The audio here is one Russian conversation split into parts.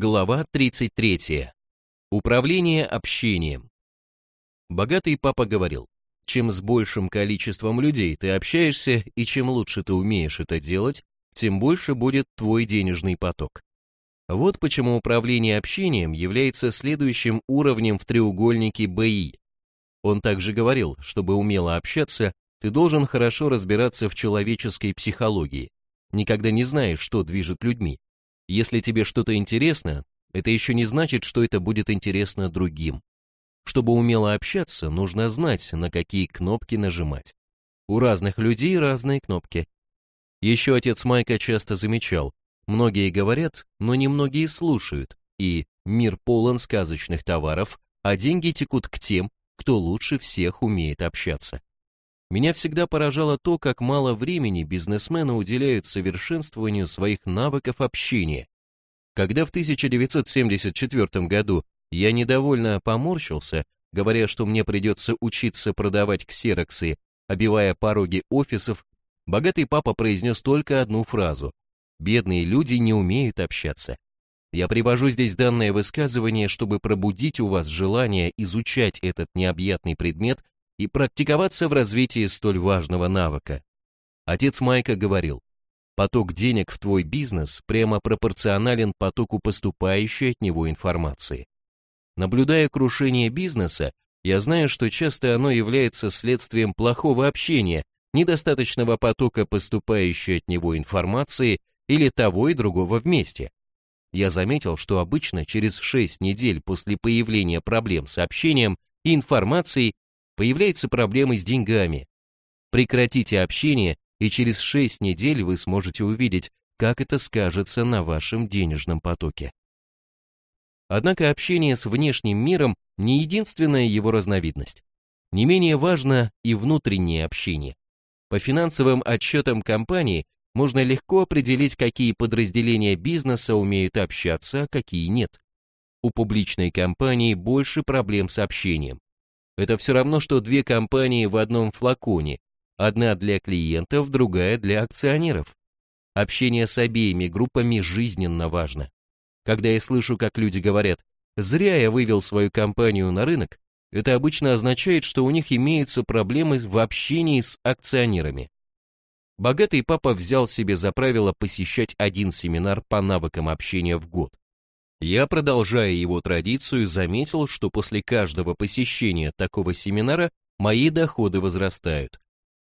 Глава 33. Управление общением. Богатый папа говорил, чем с большим количеством людей ты общаешься и чем лучше ты умеешь это делать, тем больше будет твой денежный поток. Вот почему управление общением является следующим уровнем в треугольнике БИ. Он также говорил, чтобы умело общаться, ты должен хорошо разбираться в человеческой психологии. Никогда не знаешь, что движет людьми если тебе что-то интересно, это еще не значит, что это будет интересно другим. Чтобы умело общаться, нужно знать, на какие кнопки нажимать. У разных людей разные кнопки. Еще отец Майка часто замечал, многие говорят, но немногие слушают, и мир полон сказочных товаров, а деньги текут к тем, кто лучше всех умеет общаться. Меня всегда поражало то, как мало времени бизнесмены уделяют совершенствованию своих навыков общения. Когда в 1974 году я недовольно поморщился, говоря, что мне придется учиться продавать ксероксы, обивая пороги офисов, богатый папа произнес только одну фразу «Бедные люди не умеют общаться». Я привожу здесь данное высказывание, чтобы пробудить у вас желание изучать этот необъятный предмет и практиковаться в развитии столь важного навыка. Отец Майка говорил, поток денег в твой бизнес прямо пропорционален потоку поступающей от него информации. Наблюдая крушение бизнеса, я знаю, что часто оно является следствием плохого общения, недостаточного потока поступающей от него информации или того и другого вместе. Я заметил, что обычно через 6 недель после появления проблем с общением и информацией появляются проблемы с деньгами. Прекратите общение, и через 6 недель вы сможете увидеть, как это скажется на вашем денежном потоке. Однако общение с внешним миром не единственная его разновидность. Не менее важно и внутреннее общение. По финансовым отчетам компании можно легко определить, какие подразделения бизнеса умеют общаться, а какие нет. У публичной компании больше проблем с общением. Это все равно, что две компании в одном флаконе, одна для клиентов, другая для акционеров. Общение с обеими группами жизненно важно. Когда я слышу, как люди говорят, зря я вывел свою компанию на рынок, это обычно означает, что у них имеются проблемы в общении с акционерами. Богатый папа взял себе за правило посещать один семинар по навыкам общения в год. Я, продолжая его традицию, заметил, что после каждого посещения такого семинара мои доходы возрастают.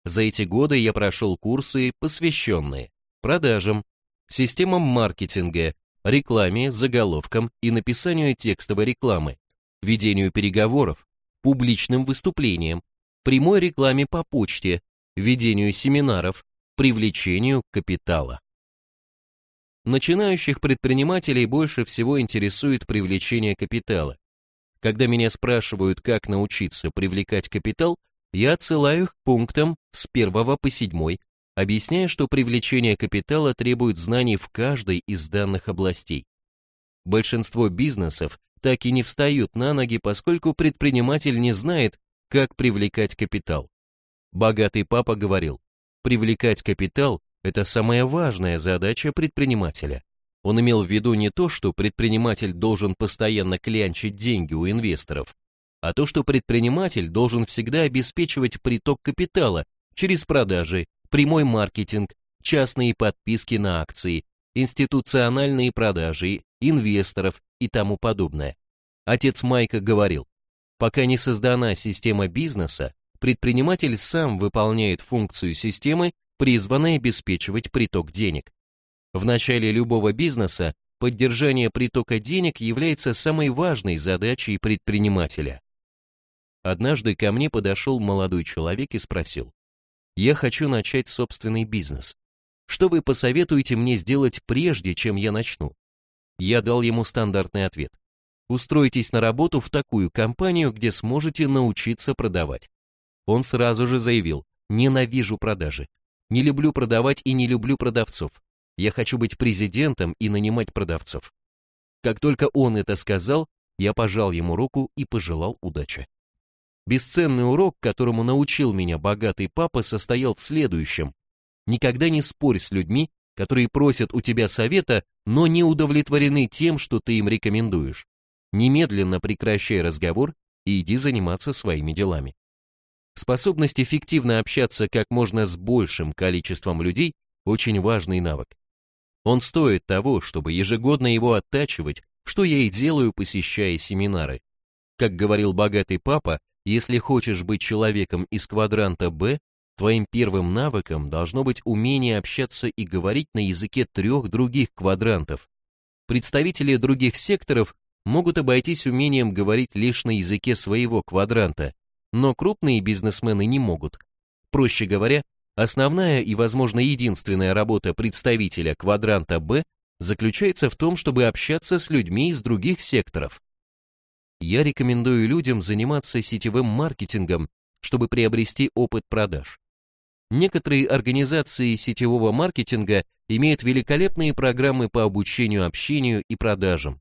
За эти годы я прошел курсы, посвященные продажам, системам маркетинга, рекламе, заголовкам и написанию текстовой рекламы, ведению переговоров, публичным выступлениям, прямой рекламе по почте, ведению семинаров, привлечению капитала. Начинающих предпринимателей больше всего интересует привлечение капитала. Когда меня спрашивают, как научиться привлекать капитал, я отсылаю их к пунктам с 1 по 7, объясняя, что привлечение капитала требует знаний в каждой из данных областей. Большинство бизнесов так и не встают на ноги, поскольку предприниматель не знает, как привлекать капитал. Богатый папа говорил, привлекать капитал это самая важная задача предпринимателя. Он имел в виду не то, что предприниматель должен постоянно клянчить деньги у инвесторов, а то, что предприниматель должен всегда обеспечивать приток капитала через продажи, прямой маркетинг, частные подписки на акции, институциональные продажи, инвесторов и тому подобное. Отец Майка говорил, пока не создана система бизнеса, предприниматель сам выполняет функцию системы призванной обеспечивать приток денег. В начале любого бизнеса поддержание притока денег является самой важной задачей предпринимателя. Однажды ко мне подошел молодой человек и спросил, «Я хочу начать собственный бизнес. Что вы посоветуете мне сделать прежде, чем я начну?» Я дал ему стандартный ответ. Устройтесь на работу в такую компанию, где сможете научиться продавать. Он сразу же заявил, ненавижу продажи. Не люблю продавать и не люблю продавцов. Я хочу быть президентом и нанимать продавцов. Как только он это сказал, я пожал ему руку и пожелал удачи. Бесценный урок, которому научил меня богатый папа, состоял в следующем. Никогда не спорь с людьми, которые просят у тебя совета, но не удовлетворены тем, что ты им рекомендуешь. Немедленно прекращай разговор и иди заниматься своими делами. Способность эффективно общаться как можно с большим количеством людей – очень важный навык. Он стоит того, чтобы ежегодно его оттачивать, что я и делаю, посещая семинары. Как говорил богатый папа, если хочешь быть человеком из квадранта Б, твоим первым навыком должно быть умение общаться и говорить на языке трех других квадрантов. Представители других секторов могут обойтись умением говорить лишь на языке своего квадранта, но крупные бизнесмены не могут. Проще говоря, основная и, возможно, единственная работа представителя квадранта Б заключается в том, чтобы общаться с людьми из других секторов. Я рекомендую людям заниматься сетевым маркетингом, чтобы приобрести опыт продаж. Некоторые организации сетевого маркетинга имеют великолепные программы по обучению общению и продажам.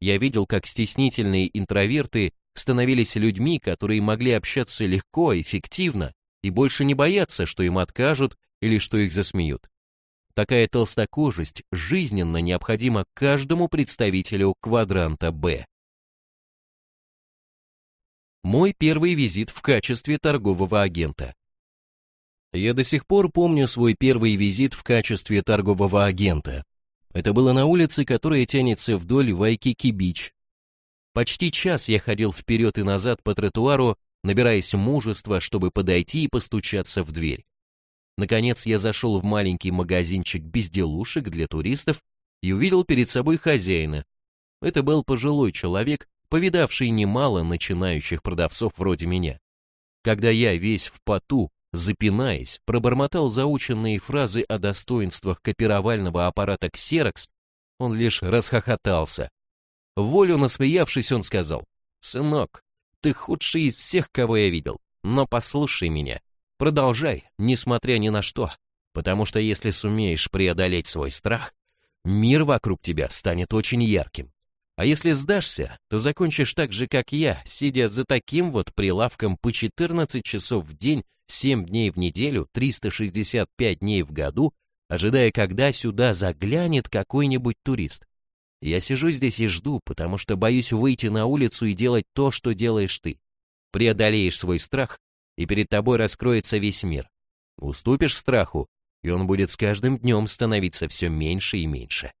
Я видел, как стеснительные интроверты становились людьми, которые могли общаться легко, эффективно и больше не бояться, что им откажут или что их засмеют. Такая толстокожесть жизненно необходима каждому представителю квадранта Б. Мой первый визит в качестве торгового агента. Я до сих пор помню свой первый визит в качестве торгового агента. Это было на улице, которая тянется вдоль Вайкики-Бич. Почти час я ходил вперед и назад по тротуару, набираясь мужества, чтобы подойти и постучаться в дверь. Наконец я зашел в маленький магазинчик безделушек для туристов и увидел перед собой хозяина. Это был пожилой человек, повидавший немало начинающих продавцов вроде меня. Когда я весь в поту, запинаясь, пробормотал заученные фразы о достоинствах копировального аппарата Xerox, он лишь расхохотался. Волю насмеявшись, он сказал, «Сынок, ты худший из всех, кого я видел, но послушай меня. Продолжай, несмотря ни на что, потому что если сумеешь преодолеть свой страх, мир вокруг тебя станет очень ярким. А если сдашься, то закончишь так же, как я, сидя за таким вот прилавком по 14 часов в день, 7 дней в неделю, 365 дней в году, ожидая, когда сюда заглянет какой-нибудь турист. Я сижу здесь и жду, потому что боюсь выйти на улицу и делать то, что делаешь ты. Преодолеешь свой страх, и перед тобой раскроется весь мир. Уступишь страху, и он будет с каждым днем становиться все меньше и меньше.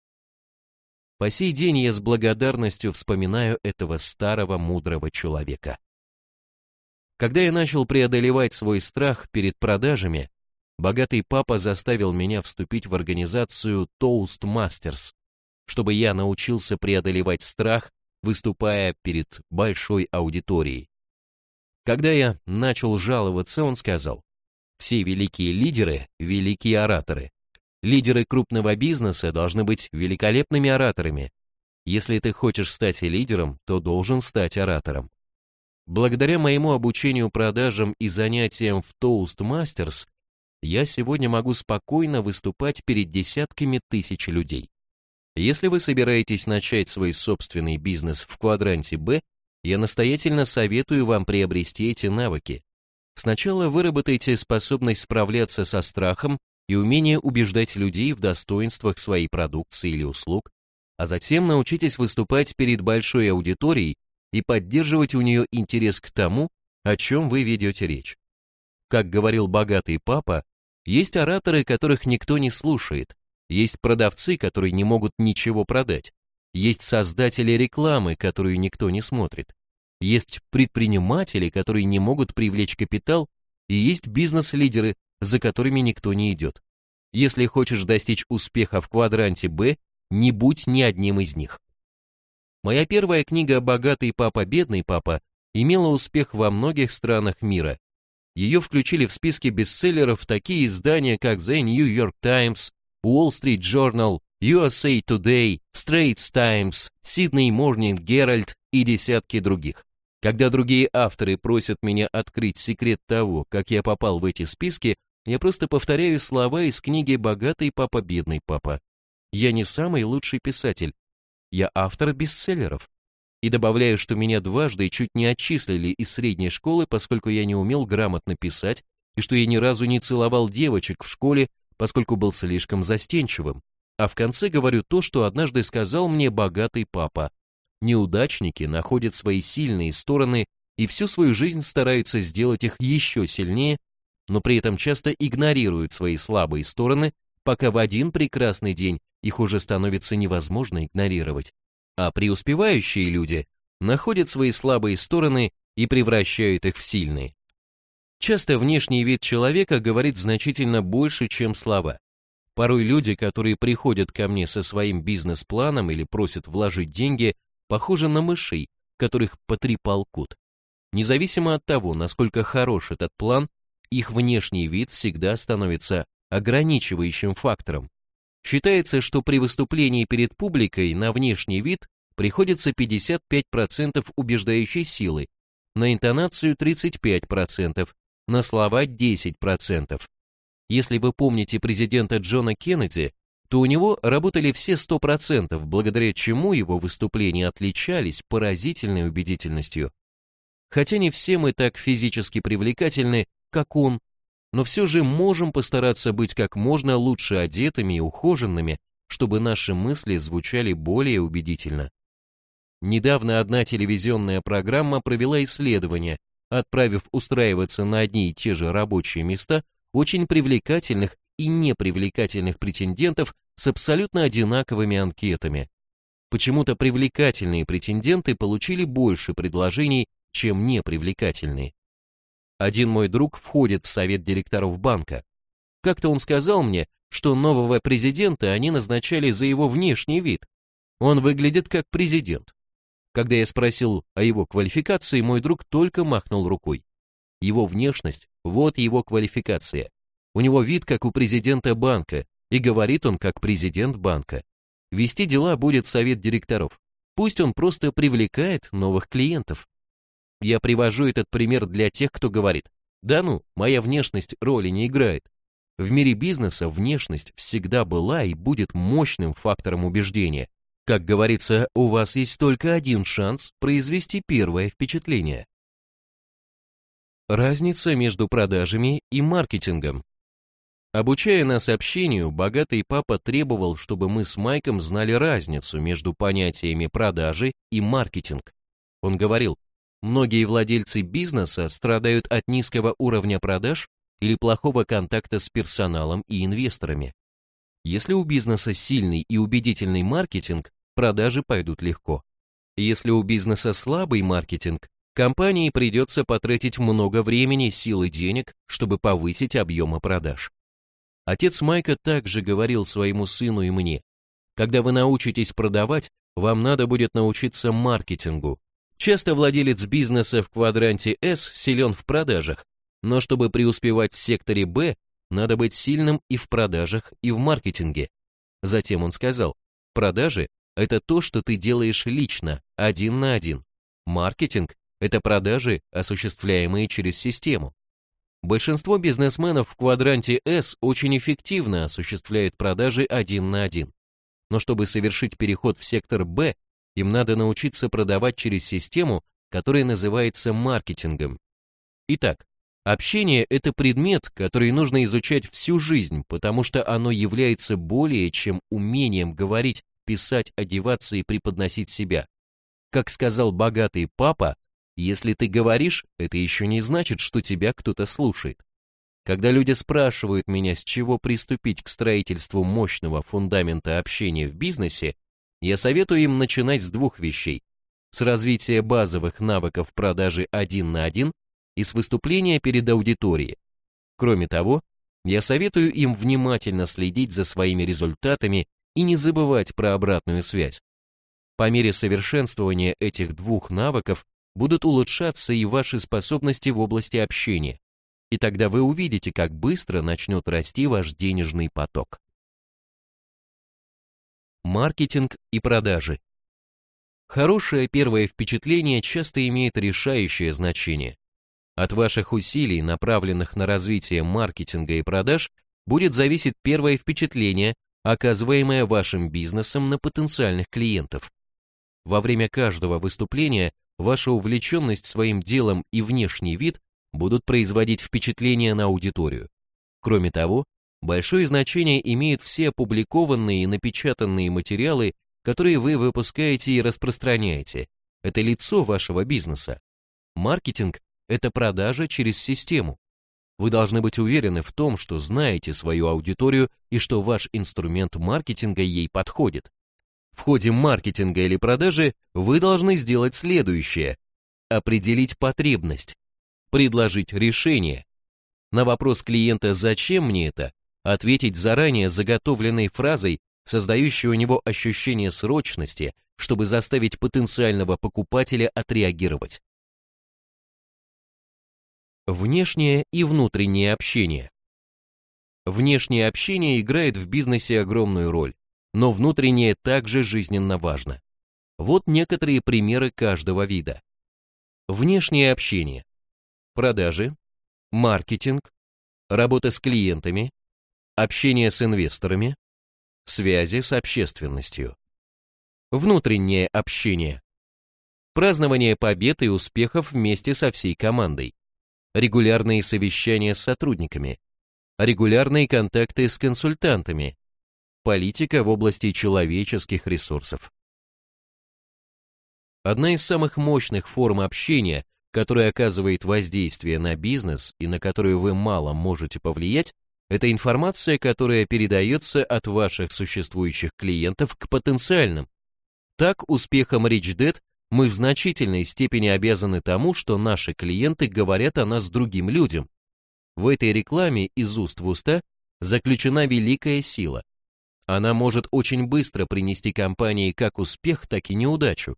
По сей день я с благодарностью вспоминаю этого старого мудрого человека. Когда я начал преодолевать свой страх перед продажами, богатый папа заставил меня вступить в организацию Toastmasters, чтобы я научился преодолевать страх, выступая перед большой аудиторией. Когда я начал жаловаться, он сказал, все великие лидеры – великие ораторы. Лидеры крупного бизнеса должны быть великолепными ораторами. Если ты хочешь стать лидером, то должен стать оратором. Благодаря моему обучению продажам и занятиям в Toastmasters, я сегодня могу спокойно выступать перед десятками тысяч людей. Если вы собираетесь начать свой собственный бизнес в квадранте Б, я настоятельно советую вам приобрести эти навыки. Сначала выработайте способность справляться со страхом и умение убеждать людей в достоинствах своей продукции или услуг, а затем научитесь выступать перед большой аудиторией и поддерживать у нее интерес к тому, о чем вы ведете речь. Как говорил богатый папа, есть ораторы, которых никто не слушает, есть продавцы, которые не могут ничего продать, есть создатели рекламы, которую никто не смотрит. Есть предприниматели, которые не могут привлечь капитал, и есть бизнес-лидеры, за которыми никто не идет. Если хочешь достичь успеха в квадранте Б, не будь ни одним из них. Моя первая книга «Богатый папа, бедный папа» имела успех во многих странах мира. Ее включили в списки бестселлеров такие издания, как The New York Times, Wall Street Journal, USA Today, Straits Times, Sydney Morning Herald и десятки других. Когда другие авторы просят меня открыть секрет того, как я попал в эти списки, я просто повторяю слова из книги «Богатый папа, бедный папа». Я не самый лучший писатель. Я автор бестселлеров. И добавляю, что меня дважды чуть не отчислили из средней школы, поскольку я не умел грамотно писать, и что я ни разу не целовал девочек в школе, поскольку был слишком застенчивым, а в конце говорю то, что однажды сказал мне богатый папа. Неудачники находят свои сильные стороны и всю свою жизнь стараются сделать их еще сильнее, но при этом часто игнорируют свои слабые стороны, пока в один прекрасный день их уже становится невозможно игнорировать. А преуспевающие люди находят свои слабые стороны и превращают их в сильные. Часто внешний вид человека говорит значительно больше, чем слова. Порой люди, которые приходят ко мне со своим бизнес-планом или просят вложить деньги, похожи на мышей, которых потрепал кот. Независимо от того, насколько хорош этот план, их внешний вид всегда становится ограничивающим фактором. Считается, что при выступлении перед публикой на внешний вид приходится 55% убеждающей силы, на интонацию 35%, на слова 10%. Если вы помните президента Джона Кеннеди, то у него работали все 100%, благодаря чему его выступления отличались поразительной убедительностью. Хотя не все мы так физически привлекательны, как он, но все же можем постараться быть как можно лучше одетыми и ухоженными, чтобы наши мысли звучали более убедительно. Недавно одна телевизионная программа провела исследование, отправив устраиваться на одни и те же рабочие места очень привлекательных и непривлекательных претендентов с абсолютно одинаковыми анкетами. Почему-то привлекательные претенденты получили больше предложений, чем непривлекательные. Один мой друг входит в совет директоров банка. Как-то он сказал мне, что нового президента они назначали за его внешний вид. Он выглядит как президент. Когда я спросил о его квалификации, мой друг только махнул рукой. Его внешность – вот его квалификация. У него вид, как у президента банка, и говорит он, как президент банка. Вести дела будет совет директоров. Пусть он просто привлекает новых клиентов. Я привожу этот пример для тех, кто говорит, да ну, моя внешность роли не играет. В мире бизнеса внешность всегда была и будет мощным фактором убеждения. Как говорится, у вас есть только один шанс произвести первое впечатление. Разница между продажами и маркетингом. Обучая нас общению, богатый папа требовал, чтобы мы с Майком знали разницу между понятиями продажи и маркетинг. Он говорил, многие владельцы бизнеса страдают от низкого уровня продаж или плохого контакта с персоналом и инвесторами. Если у бизнеса сильный и убедительный маркетинг, продажи пойдут легко. Если у бизнеса слабый маркетинг, компании придется потратить много времени, сил и денег, чтобы повысить объемы продаж. Отец Майка также говорил своему сыну и мне, когда вы научитесь продавать, вам надо будет научиться маркетингу. Часто владелец бизнеса в квадранте S силен в продажах, но чтобы преуспевать в секторе B, надо быть сильным и в продажах, и в маркетинге. Затем он сказал, продажи это то, что ты делаешь лично, один на один. Маркетинг – это продажи, осуществляемые через систему. Большинство бизнесменов в квадранте S очень эффективно осуществляют продажи один на один. Но чтобы совершить переход в сектор B, им надо научиться продавать через систему, которая называется маркетингом. Итак, общение – это предмет, который нужно изучать всю жизнь, потому что оно является более чем умением говорить писать, одеваться и преподносить себя. Как сказал богатый папа, если ты говоришь, это еще не значит, что тебя кто-то слушает. Когда люди спрашивают меня, с чего приступить к строительству мощного фундамента общения в бизнесе, я советую им начинать с двух вещей. С развития базовых навыков продажи один на один и с выступления перед аудиторией. Кроме того, я советую им внимательно следить за своими результатами и не забывать про обратную связь. По мере совершенствования этих двух навыков будут улучшаться и ваши способности в области общения, и тогда вы увидите, как быстро начнет расти ваш денежный поток. Маркетинг и продажи. Хорошее первое впечатление часто имеет решающее значение. От ваших усилий, направленных на развитие маркетинга и продаж, будет зависеть первое впечатление, оказываемое вашим бизнесом на потенциальных клиентов. Во время каждого выступления ваша увлеченность своим делом и внешний вид будут производить впечатление на аудиторию. Кроме того, Большое значение имеют все опубликованные и напечатанные материалы, которые вы выпускаете и распространяете. Это лицо вашего бизнеса. Маркетинг – это продажа через систему. Вы должны быть уверены в том, что знаете свою аудиторию и что ваш инструмент маркетинга ей подходит. В ходе маркетинга или продажи вы должны сделать следующее. Определить потребность, предложить решение. На вопрос клиента «Зачем мне это?» ответить заранее заготовленной фразой, создающей у него ощущение срочности, чтобы заставить потенциального покупателя отреагировать. Внешнее и внутреннее общение. Внешнее общение играет в бизнесе огромную роль, но внутреннее также жизненно важно. Вот некоторые примеры каждого вида. Внешнее общение. Продажи, маркетинг, работа с клиентами, общение с инвесторами, связи с общественностью. Внутреннее общение. Празднование побед и успехов вместе со всей командой регулярные совещания с сотрудниками, регулярные контакты с консультантами, политика в области человеческих ресурсов. Одна из самых мощных форм общения, которая оказывает воздействие на бизнес и на которую вы мало можете повлиять, это информация, которая передается от ваших существующих клиентов к потенциальным. Так, успехом RichDead мы в значительной степени обязаны тому, что наши клиенты говорят о нас другим людям. В этой рекламе из уст в уста заключена великая сила. Она может очень быстро принести компании как успех, так и неудачу.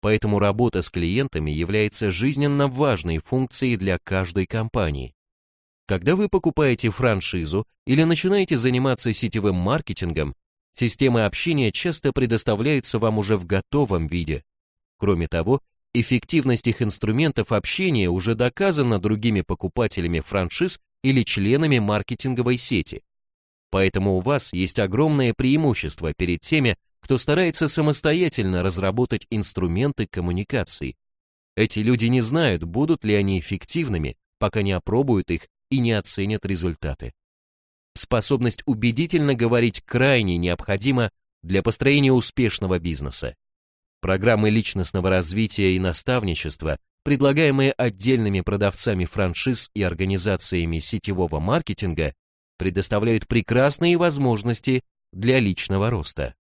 Поэтому работа с клиентами является жизненно важной функцией для каждой компании. Когда вы покупаете франшизу или начинаете заниматься сетевым маркетингом, системы общения часто предоставляются вам уже в готовом виде. Кроме того, эффективность их инструментов общения уже доказана другими покупателями франшиз или членами маркетинговой сети. Поэтому у вас есть огромное преимущество перед теми, кто старается самостоятельно разработать инструменты коммуникации. Эти люди не знают, будут ли они эффективными, пока не опробуют их и не оценят результаты. Способность убедительно говорить крайне необходима для построения успешного бизнеса. Программы личностного развития и наставничества, предлагаемые отдельными продавцами франшиз и организациями сетевого маркетинга, предоставляют прекрасные возможности для личного роста.